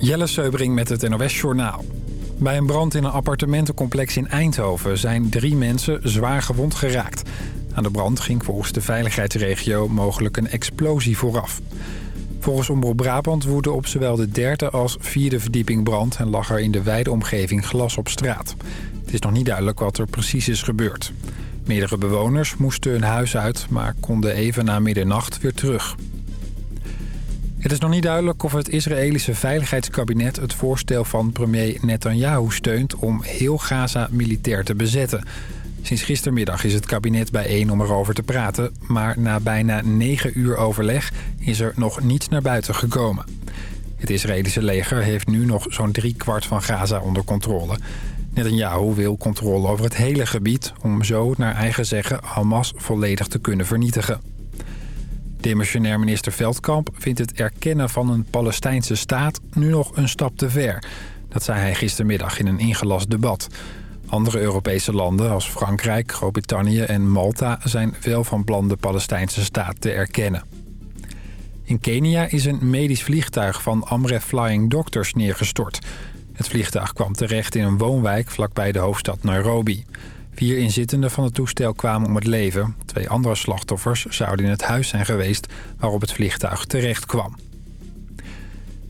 Jelle Seubring met het NOS Journaal. Bij een brand in een appartementencomplex in Eindhoven zijn drie mensen zwaar gewond geraakt. Aan de brand ging volgens de veiligheidsregio mogelijk een explosie vooraf. Volgens Omroep Brabant woedde op zowel de derde als vierde verdieping brand... en lag er in de wijde omgeving glas op straat. Het is nog niet duidelijk wat er precies is gebeurd. Meerdere bewoners moesten hun huis uit, maar konden even na middernacht weer terug. Het is nog niet duidelijk of het Israëlische Veiligheidskabinet het voorstel van premier Netanyahu steunt om heel Gaza militair te bezetten. Sinds gistermiddag is het kabinet bijeen om erover te praten, maar na bijna negen uur overleg is er nog niets naar buiten gekomen. Het Israëlische leger heeft nu nog zo'n kwart van Gaza onder controle. Netanyahu wil controle over het hele gebied om zo naar eigen zeggen Hamas volledig te kunnen vernietigen. Demissionair minister Veldkamp vindt het erkennen van een Palestijnse staat nu nog een stap te ver. Dat zei hij gistermiddag in een ingelast debat. Andere Europese landen als Frankrijk, Groot-Brittannië en Malta zijn wel van plan de Palestijnse staat te erkennen. In Kenia is een medisch vliegtuig van Amref Flying Doctors neergestort. Het vliegtuig kwam terecht in een woonwijk vlakbij de hoofdstad Nairobi. Vier inzittenden van het toestel kwamen om het leven. Twee andere slachtoffers zouden in het huis zijn geweest waarop het vliegtuig terecht kwam.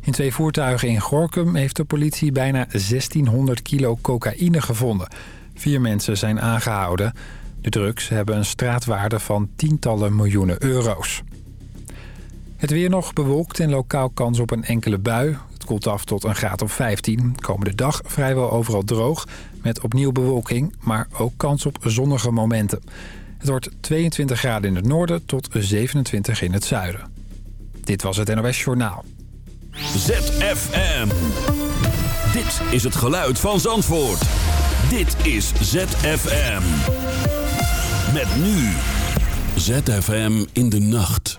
In twee voertuigen in Gorkum heeft de politie bijna 1600 kilo cocaïne gevonden. Vier mensen zijn aangehouden. De drugs hebben een straatwaarde van tientallen miljoenen euro's. Het weer nog bewolkt en lokaal kans op een enkele bui. Het koelt af tot een graad of 15. Komende dag vrijwel overal droog met opnieuw bewolking, maar ook kans op zonnige momenten. Het wordt 22 graden in het noorden tot 27 in het zuiden. Dit was het NOS Journaal. ZFM. Dit is het geluid van Zandvoort. Dit is ZFM. Met nu. ZFM in de nacht.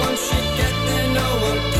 Once you get there, no one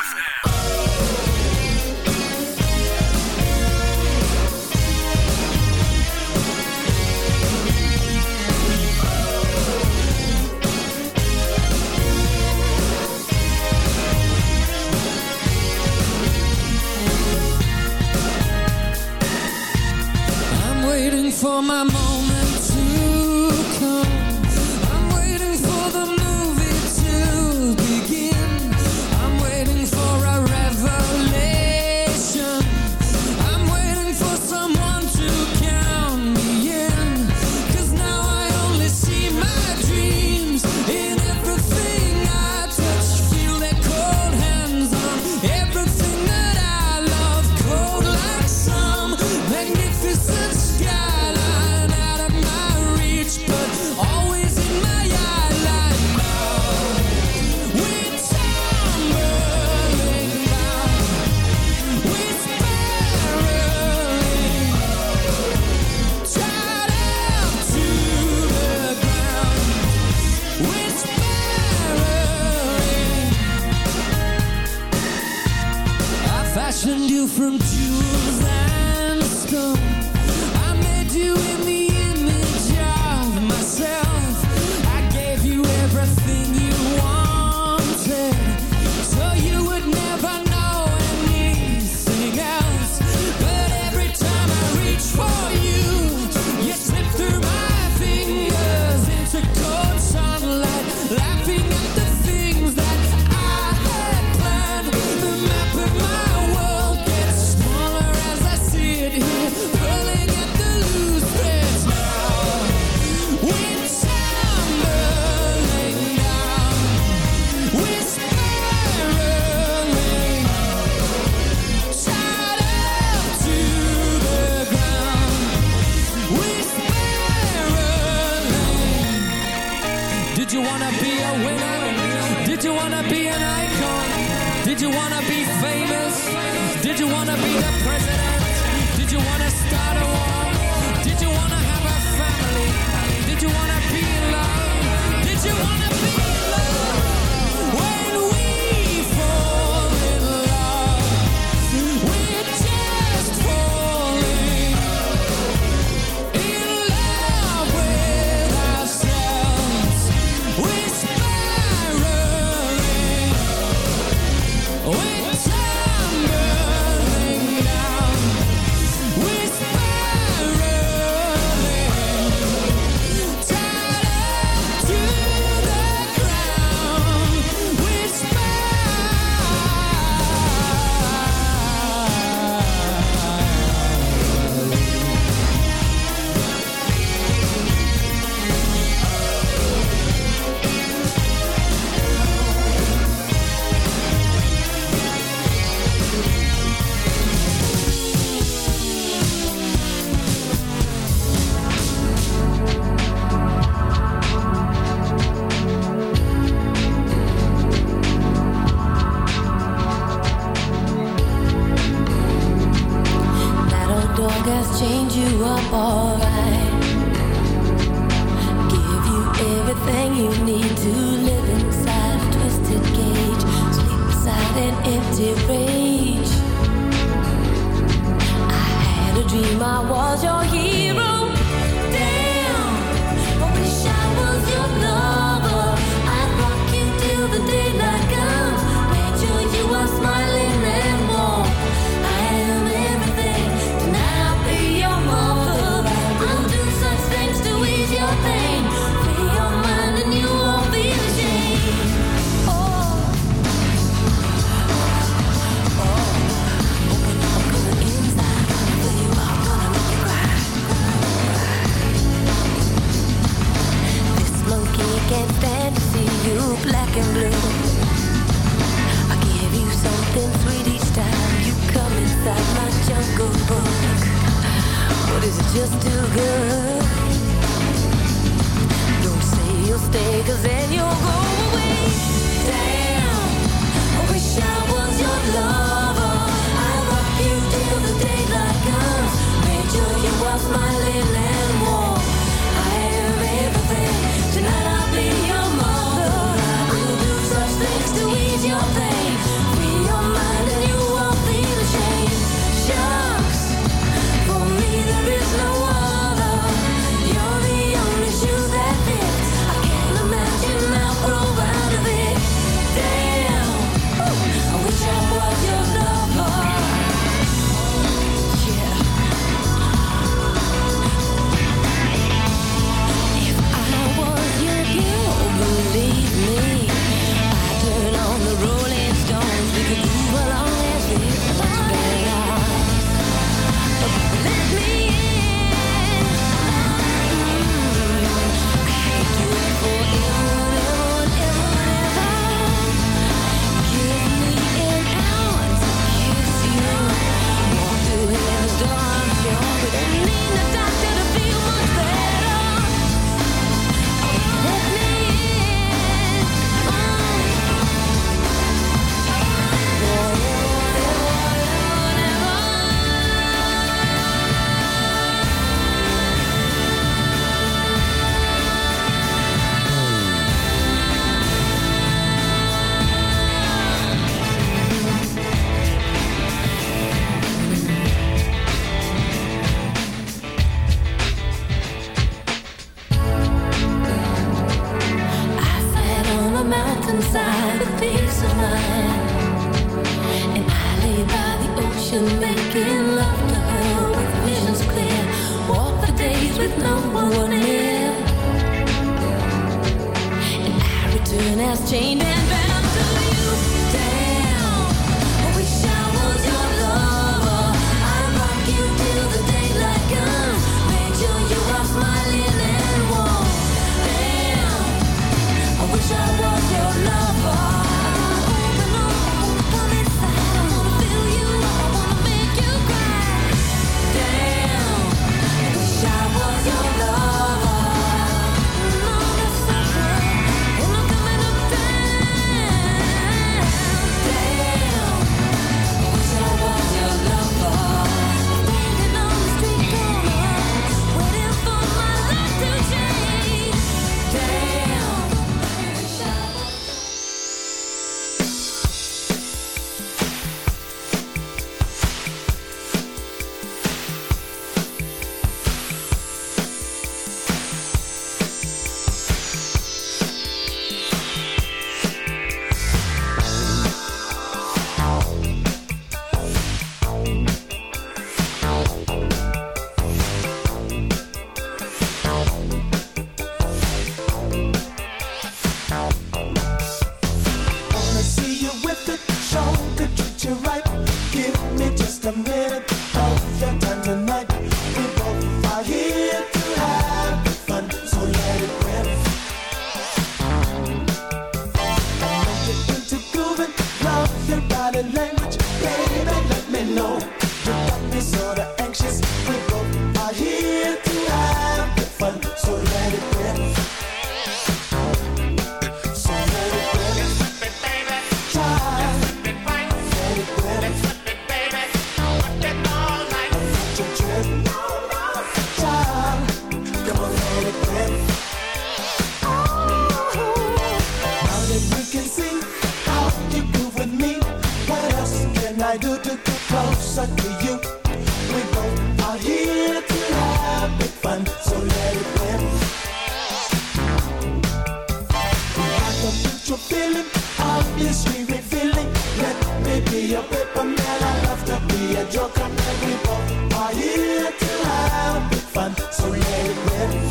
welcome to people. Are here to have big fun, so let it rip.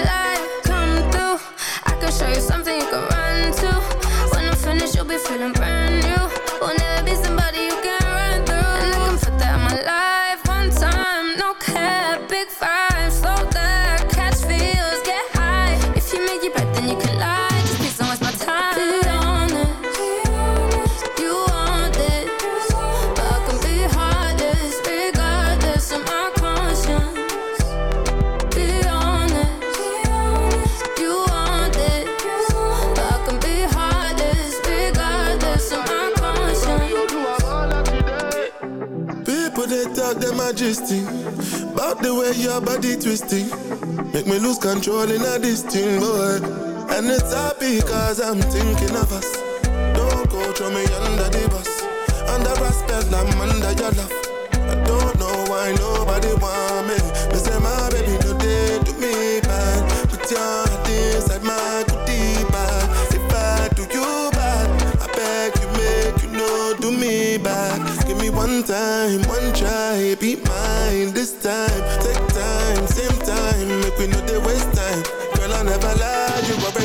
About the way your body twisting. Make me lose control in a this thing, boy And it's happy cause I'm thinking of us. Don't go throw me under the bus. Under respect, I'm under your love. I don't know why nobody want me. Me say my baby no day do me bad. Put your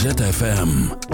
ZFM.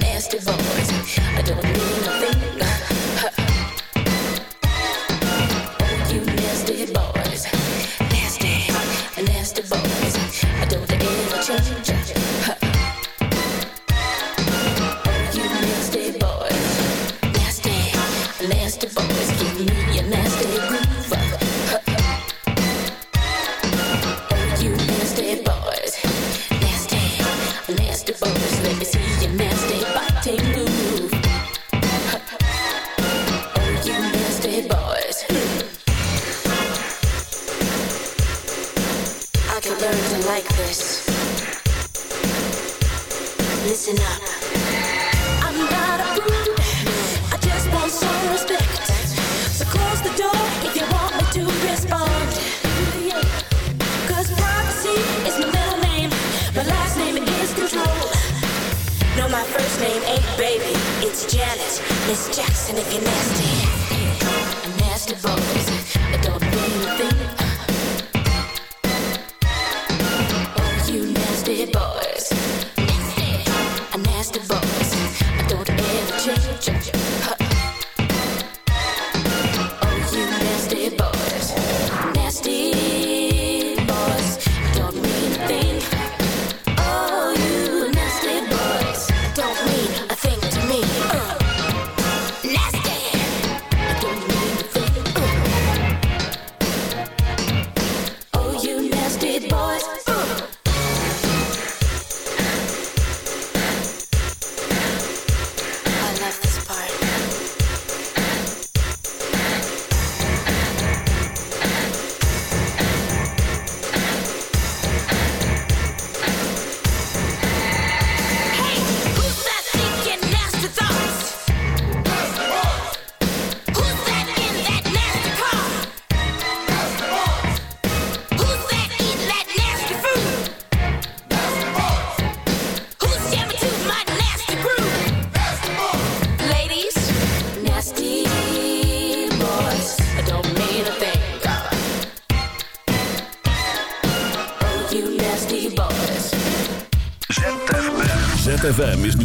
nasty voice. I don't mean nothing.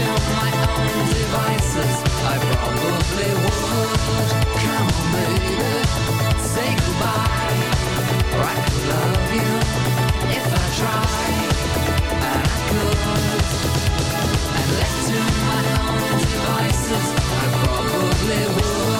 build my own devices, I probably would. Come on, baby, say goodbye. Or I could love you if I tried, and I could. Left to my own devices, I probably would.